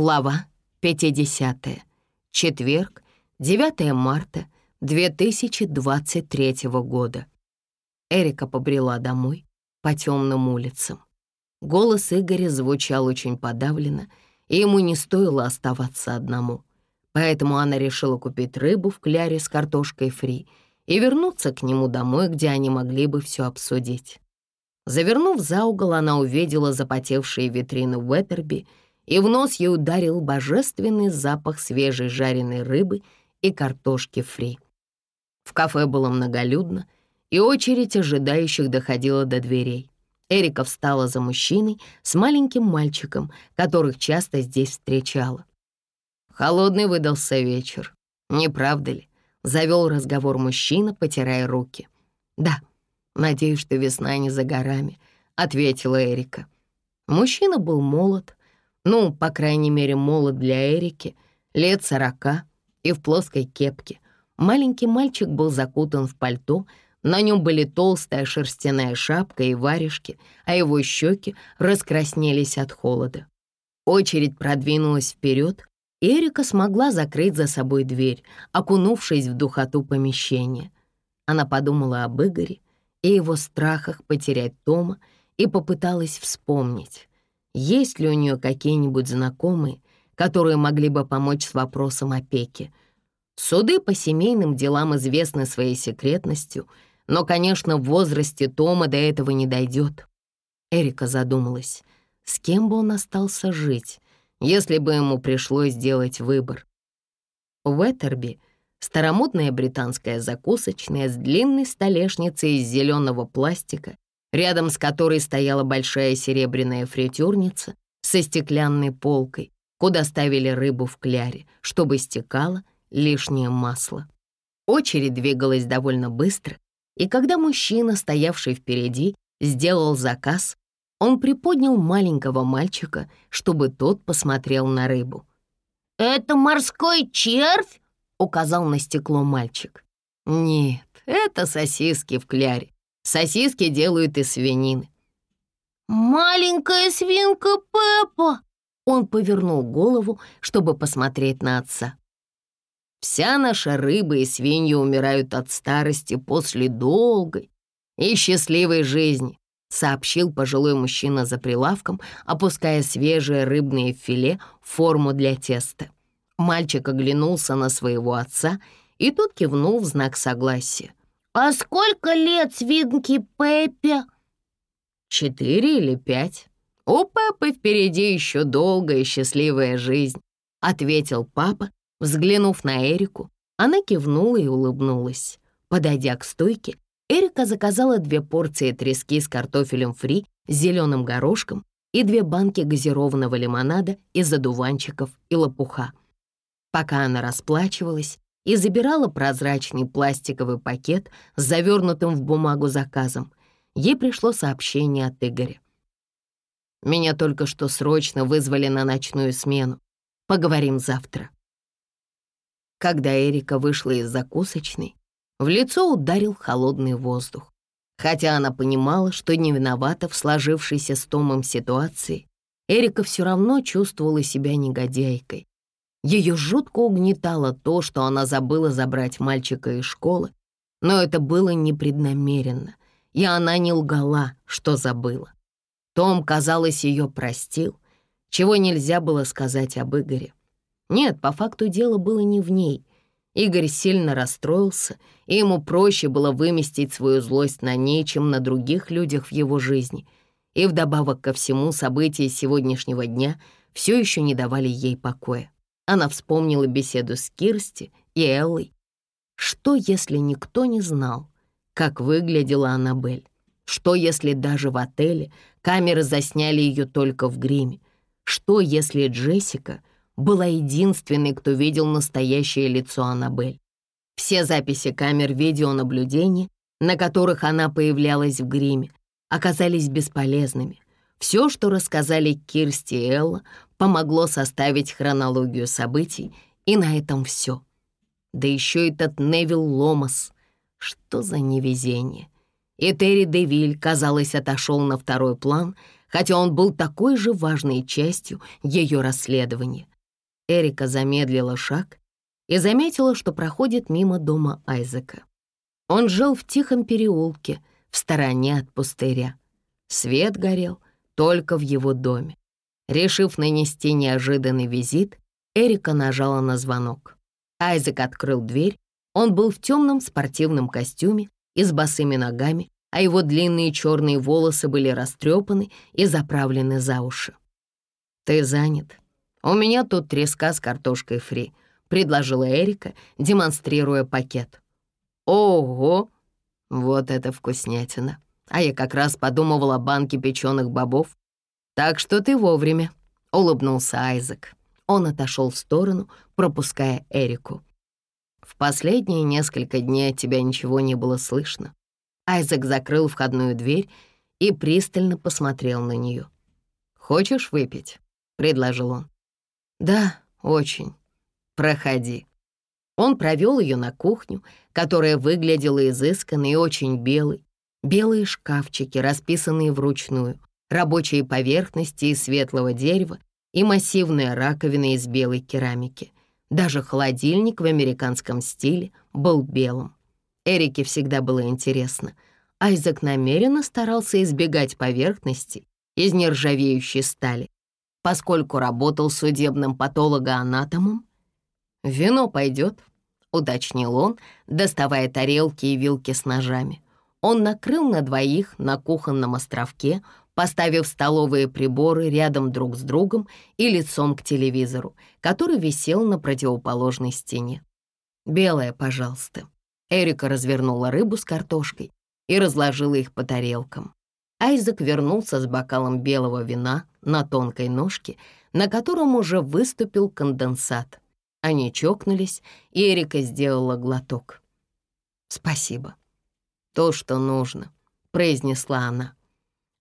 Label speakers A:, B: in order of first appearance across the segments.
A: Глава 50. Четверг, 9 марта 2023 года. Эрика побрела домой по темным улицам. Голос Игоря звучал очень подавленно, и ему не стоило оставаться одному. Поэтому она решила купить рыбу в кляре с картошкой фри и вернуться к нему домой, где они могли бы все обсудить. Завернув за угол, она увидела запотевшие витрины Уэттерби — и в нос ей ударил божественный запах свежей жареной рыбы и картошки фри. В кафе было многолюдно, и очередь ожидающих доходила до дверей. Эрика встала за мужчиной с маленьким мальчиком, которых часто здесь встречала. Холодный выдался вечер, не правда ли? Завел разговор мужчина, потирая руки. «Да, надеюсь, что весна не за горами», — ответила Эрика. Мужчина был молод, ну, по крайней мере, молод для Эрики, лет сорока и в плоской кепке. Маленький мальчик был закутан в пальто, на нем были толстая шерстяная шапка и варежки, а его щеки раскраснелись от холода. Очередь продвинулась вперед, и Эрика смогла закрыть за собой дверь, окунувшись в духоту помещения. Она подумала об Игоре и его страхах потерять Тома и попыталась вспомнить есть ли у нее какие-нибудь знакомые, которые могли бы помочь с вопросом опеки. Суды по семейным делам известны своей секретностью, но, конечно, в возрасте Тома до этого не дойдет. Эрика задумалась, с кем бы он остался жить, если бы ему пришлось сделать выбор. В Этерби старомодная британская закусочная с длинной столешницей из зеленого пластика рядом с которой стояла большая серебряная фритюрница со стеклянной полкой, куда ставили рыбу в кляре, чтобы стекало лишнее масло. Очередь двигалась довольно быстро, и когда мужчина, стоявший впереди, сделал заказ, он приподнял маленького мальчика, чтобы тот посмотрел на рыбу. «Это морской червь?» — указал на стекло мальчик. «Нет, это сосиски в кляре. Сосиски делают из свинины».
B: «Маленькая свинка Пеппа!» Он повернул голову, чтобы посмотреть на отца.
A: «Вся наша рыба и свиньи умирают от старости после долгой и счастливой жизни», сообщил пожилой мужчина за прилавком, опуская свежее рыбное филе в форму для теста. Мальчик оглянулся на своего отца, и тот кивнул в знак согласия.
B: «А сколько лет свинке Пеппе?»
A: «Четыре или пять. У Пеппы впереди еще долгая счастливая жизнь», — ответил папа, взглянув на Эрику. Она кивнула и улыбнулась. Подойдя к стойке, Эрика заказала две порции трески с картофелем фри с зеленым горошком и две банки газированного лимонада из одуванчиков и лопуха. Пока она расплачивалась, и забирала прозрачный пластиковый пакет с завернутым в бумагу заказом. Ей пришло сообщение от Игоря. «Меня только что срочно вызвали на ночную смену. Поговорим завтра». Когда Эрика вышла из закусочной, в лицо ударил холодный воздух. Хотя она понимала, что не виновата в сложившейся с Томом ситуации, Эрика все равно чувствовала себя негодяйкой, ее жутко угнетало то, что она забыла забрать мальчика из школы, но это было непреднамеренно, и она не лгала, что забыла. Том, казалось, ее простил, чего нельзя было сказать об Игоре. Нет, по факту дело было не в ней. Игорь сильно расстроился, и ему проще было выместить свою злость на ней, чем на других людях в его жизни. И вдобавок ко всему события сегодняшнего дня все еще не давали ей покоя. Она вспомнила беседу с Кирсти и Эллой. Что, если никто не знал, как выглядела Аннабель? Что, если даже в отеле камеры засняли ее только в гриме? Что, если Джессика была единственной, кто видел настоящее лицо Аннабель? Все записи камер видеонаблюдения, на которых она появлялась в гриме, оказались бесполезными. Все, что рассказали Кирсти и Элла, помогло составить хронологию событий, и на этом все. Да еще этот Невил Ломас. Что за невезение. И Терри Девиль, казалось, отошел на второй план, хотя он был такой же важной частью ее расследования. Эрика замедлила шаг и заметила, что проходит мимо дома Айзека. Он жил в тихом переулке, в стороне от пустыря. Свет горел только в его доме. Решив нанести неожиданный визит, Эрика нажала на звонок. Айзек открыл дверь. Он был в темном спортивном костюме и с босыми ногами, а его длинные черные волосы были растрепаны и заправлены за уши. «Ты занят? У меня тут треска с картошкой фри», — предложила Эрика, демонстрируя пакет. «Ого! Вот это вкуснятина! А я как раз подумывала о банке печеных бобов. Так что ты вовремя», — улыбнулся Айзек. Он отошел в сторону, пропуская Эрику. «В последние несколько дней от тебя ничего не было слышно». Айзек закрыл входную дверь и пристально посмотрел на нее. «Хочешь выпить?» — предложил он. «Да, очень. Проходи». Он провел ее на кухню, которая выглядела изысканной и очень белой. Белые шкафчики, расписанные вручную, рабочие поверхности из светлого дерева и массивная раковина из белой керамики. Даже холодильник в американском стиле был белым. Эрике всегда было интересно. Айзек намеренно старался избегать поверхности из нержавеющей стали, поскольку работал судебным патологоанатомом. «Вино пойдет», — уточнил он, доставая тарелки и вилки с ножами. Он накрыл на двоих на кухонном островке, поставив столовые приборы рядом друг с другом и лицом к телевизору, который висел на противоположной стене. «Белое, пожалуйста». Эрика развернула рыбу с картошкой и разложила их по тарелкам. Айзек вернулся с бокалом белого вина на тонкой ножке, на котором уже выступил конденсат. Они чокнулись, и Эрика сделала глоток. «Спасибо. То, что нужно», — произнесла она.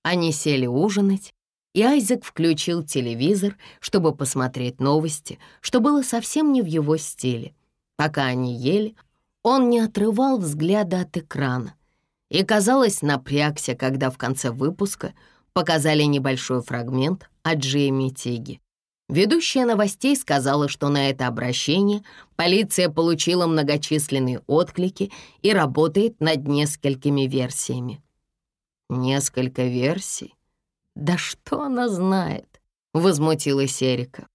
A: Они сели ужинать, и Айзек включил телевизор, чтобы посмотреть новости, что было совсем не в его стиле. Пока они ели, он не отрывал взгляда от экрана и, казалось, напрягся, когда в конце выпуска показали небольшой фрагмент от Джейми Тиги. Ведущая новостей сказала, что на это обращение полиция получила многочисленные отклики и работает над несколькими версиями. Несколько версий? Да что она знает? Возмутилась Эрика.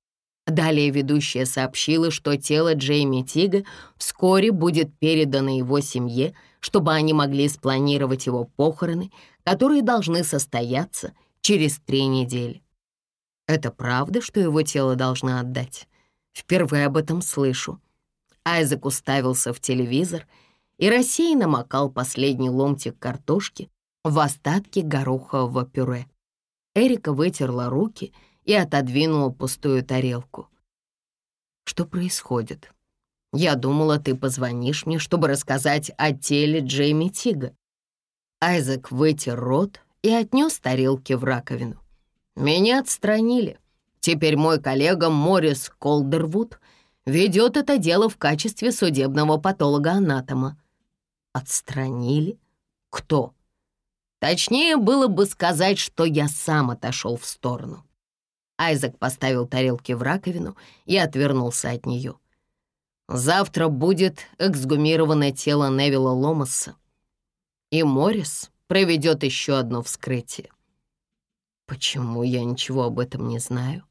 A: Далее ведущая сообщила, что тело Джейми Тига вскоре будет передано его семье, чтобы они могли спланировать его похороны, которые должны состояться через три недели. Это правда, что его тело должны отдать? Впервые об этом слышу. Айзек уставился в телевизор и рассеянно макал последний ломтик картошки в остатки горохового пюре. Эрика вытерла руки и отодвинула пустую тарелку. «Что происходит? Я думала, ты позвонишь мне, чтобы рассказать о теле Джейми Тига». Айзек вытер рот и отнес тарелки в раковину. «Меня отстранили. Теперь мой коллега Моррис Колдервуд ведет это дело в качестве судебного патолога-анатома». «Отстранили? Кто?» Точнее было бы сказать, что я сам отошел в сторону. Айзек поставил тарелки в раковину и отвернулся от нее. Завтра будет эксгумировано тело Невилла Ломаса, и Моррис проведет еще одно вскрытие. Почему я ничего об этом не знаю?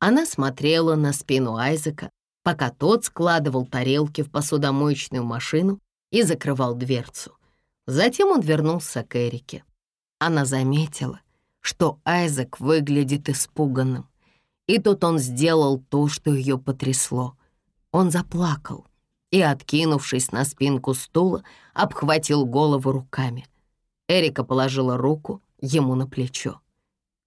A: Она смотрела на спину Айзека, пока тот складывал тарелки в посудомоечную машину и закрывал дверцу. Затем он вернулся к Эрике. Она заметила, что Айзек выглядит испуганным. И тут он сделал то, что ее потрясло. Он заплакал и, откинувшись на спинку стула, обхватил голову руками. Эрика положила руку ему на плечо.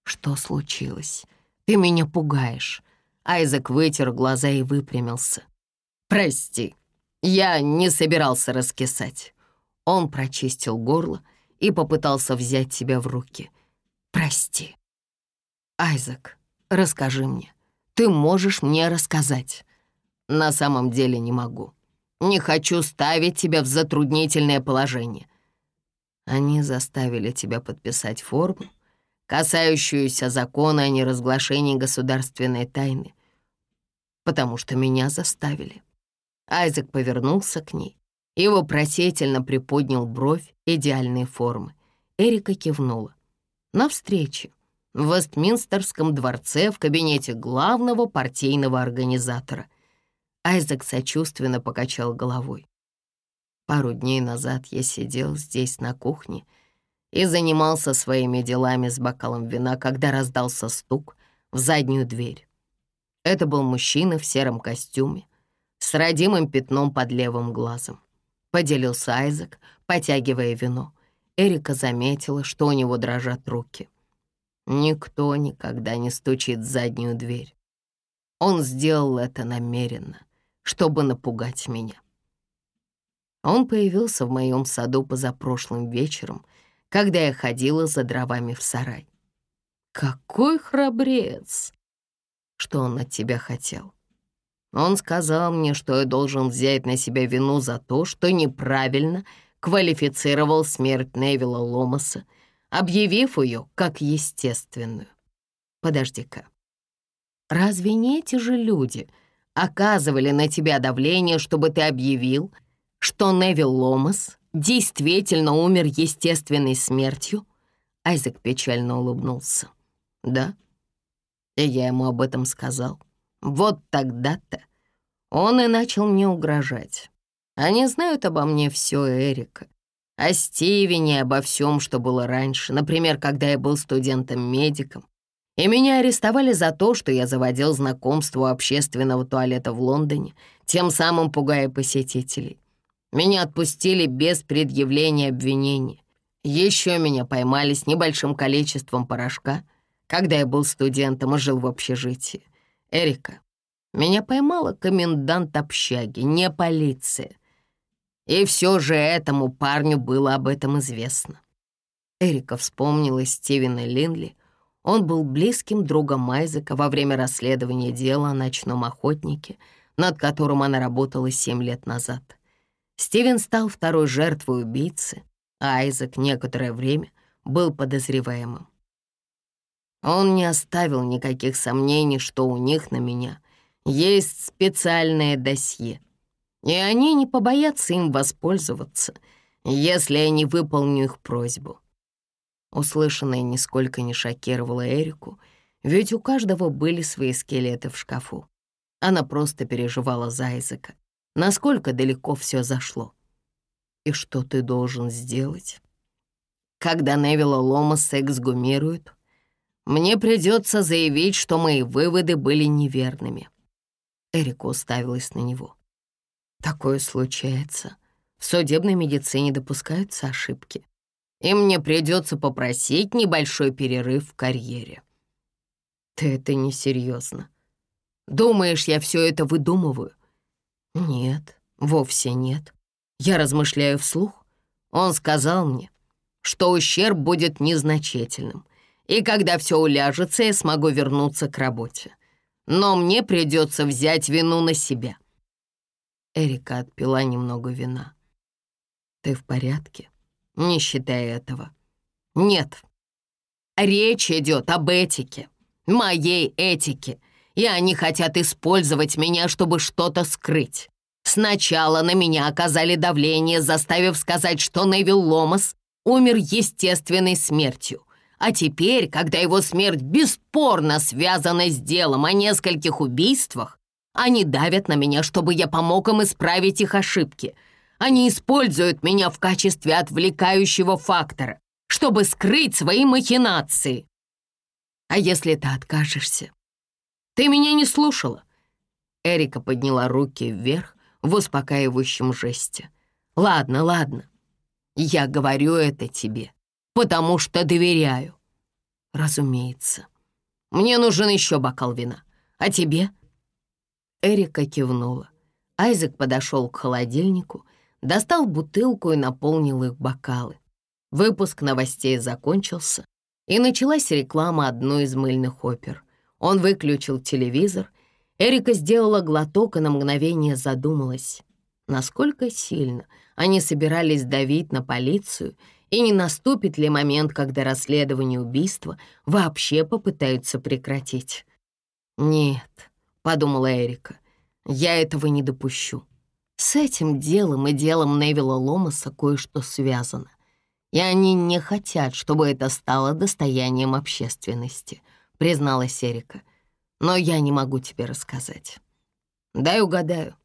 A: «Что случилось? Ты меня пугаешь». Айзек вытер глаза и выпрямился. «Прости, я не собирался раскисать». Он прочистил горло и попытался взять себя в руки. «Прости». «Айзек, расскажи мне. Ты можешь мне рассказать?» «На самом деле не могу. Не хочу ставить тебя в затруднительное положение». Они заставили тебя подписать форму, касающуюся закона о неразглашении государственной тайны, потому что меня заставили. Айзек повернулся к ней и вопросительно приподнял бровь идеальной формы. Эрика кивнула. На встрече в Вестминстерском дворце в кабинете главного партийного организатора. Айзек сочувственно покачал головой. Пару дней назад я сидел здесь на кухне и занимался своими делами с бокалом вина, когда раздался стук в заднюю дверь. Это был мужчина в сером костюме с родимым пятном под левым глазом. Поделился Айзек, потягивая вино. Эрика заметила, что у него дрожат руки. Никто никогда не стучит в заднюю дверь. Он сделал это намеренно, чтобы напугать меня. Он появился в моем саду позапрошлым вечером, когда я ходила за дровами в сарай. Какой храбрец! Что он от тебя хотел? Он сказал мне, что я должен взять на себя вину за то, что неправильно квалифицировал смерть Невилла Ломаса, объявив ее как естественную. Подожди-ка, разве не эти же люди оказывали на тебя давление, чтобы ты объявил, что Невил Ломас действительно умер естественной смертью? Айзек печально улыбнулся. Да, и я ему об этом сказал. Вот тогда-то он и начал мне угрожать. Они знают обо мне все, Эрика. О Стивене, обо всем, что было раньше. Например, когда я был студентом-медиком. И меня арестовали за то, что я заводил знакомство у общественного туалета в Лондоне, тем самым пугая посетителей. Меня отпустили без предъявления обвинений. Еще меня поймали с небольшим количеством порошка, когда я был студентом и жил в общежитии. Эрика, меня поймала комендант общаги, не полиция. И все же этому парню было об этом известно. Эрика вспомнила Стивена Линли. Он был близким другом Айзека во время расследования дела о ночном охотнике, над которым она работала семь лет назад. Стивен стал второй жертвой убийцы, а Айзек некоторое время был подозреваемым. Он не оставил никаких сомнений, что у них на меня есть специальное досье, и они не побоятся им воспользоваться, если я не выполню их просьбу. Услышанное нисколько не шокировало Эрику, ведь у каждого были свои скелеты в шкафу. Она просто переживала за Айзека, насколько далеко все зашло. И что ты должен сделать? Когда Невилла Ломаса эксгумируют, мне придется заявить, что мои выводы были неверными». Эрика уставилась на него. «Такое случается. В судебной медицине допускаются ошибки. И мне придется попросить небольшой перерыв в карьере». «Ты это несерьезно. Думаешь, я все это выдумываю?» «Нет, вовсе нет. Я размышляю вслух. Он сказал мне, что ущерб будет незначительным, и когда все уляжется, я смогу вернуться к работе. Но мне придется взять вину на себя». Эрика отпила немного вина. «Ты в порядке? Не считай этого». «Нет. Речь идет об этике, моей этике, и они хотят использовать меня, чтобы что-то скрыть. Сначала на меня оказали давление, заставив сказать, что Невил Ломас умер естественной смертью, а теперь, когда его смерть бесспорно связана с делом о нескольких убийствах, они давят на меня, чтобы я помог им исправить их ошибки. Они используют меня в качестве отвлекающего фактора, чтобы скрыть свои махинации. А если ты откажешься? Ты меня не слушала. Эрика подняла руки вверх в успокаивающем жесте. Ладно, ладно. Я говорю это тебе потому что доверяю». «Разумеется. Мне нужен еще бокал вина. А тебе?» Эрика кивнула. Айзек подошел к холодильнику, достал бутылку и наполнил их бокалы. Выпуск новостей закончился, и началась реклама одной из мыльных опер. Он выключил телевизор. Эрика сделала глоток и на мгновение задумалась. насколько сильно они собирались давить на полицию и не наступит ли момент, когда расследование убийства вообще попытаются прекратить. «Нет», — подумала Эрика, — «я этого не допущу. С этим делом и делом Невилла Ломаса кое-что связано, и они не хотят, чтобы это стало достоянием общественности», — призналась Эрика. «Но я не могу тебе рассказать. Дай угадаю,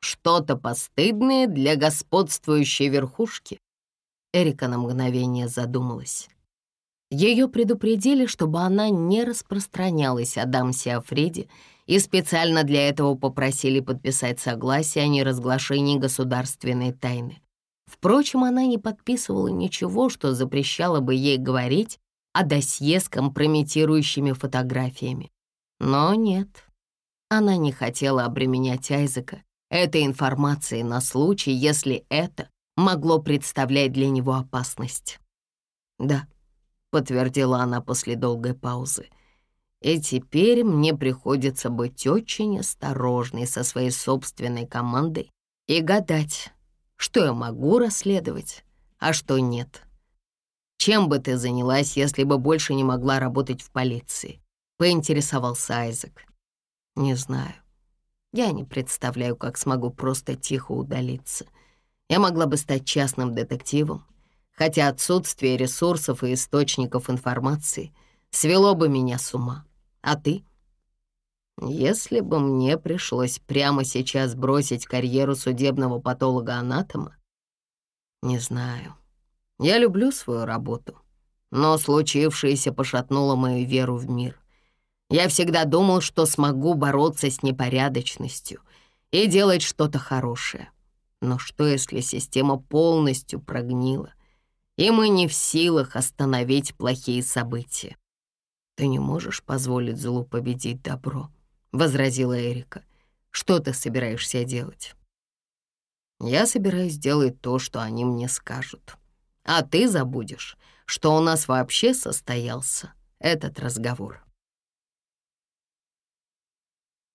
A: что-то постыдное для господствующей верхушки?» Эрика на мгновение задумалась. Ее предупредили, чтобы она не распространялась о Дамсе Афреде и специально для этого попросили подписать согласие о неразглашении государственной тайны. Впрочем, она не подписывала ничего, что запрещало бы ей говорить о досье с компрометирующими фотографиями. Но нет, она не хотела обременять Айзека этой информацией на случай, если это могло представлять для него опасность. Да, — подтвердила она после долгой паузы. «И теперь мне приходится быть очень осторожной со своей собственной командой и гадать, что я могу расследовать, а что нет. Чем бы ты занялась, если бы больше не могла работать в полиции?» — поинтересовался Айзек. «Не знаю. Я не представляю, как смогу просто тихо удалиться. Я могла бы стать частным детективом, хотя отсутствие ресурсов и источников информации свело бы меня с ума. А ты? Если бы мне пришлось прямо сейчас бросить карьеру судебного патолога-анатома, не знаю. Я люблю свою работу, но случившееся пошатнуло мою веру в мир. Я всегда думал, что смогу бороться с непорядочностью и делать что-то хорошее. Но что, если система полностью прогнила? и мы не в силах остановить плохие события. «Ты не можешь позволить злу победить добро», — возразила Эрика. «Что ты собираешься делать?» «Я собираюсь делать то, что они мне скажут. А ты забудешь, что у нас вообще состоялся этот разговор».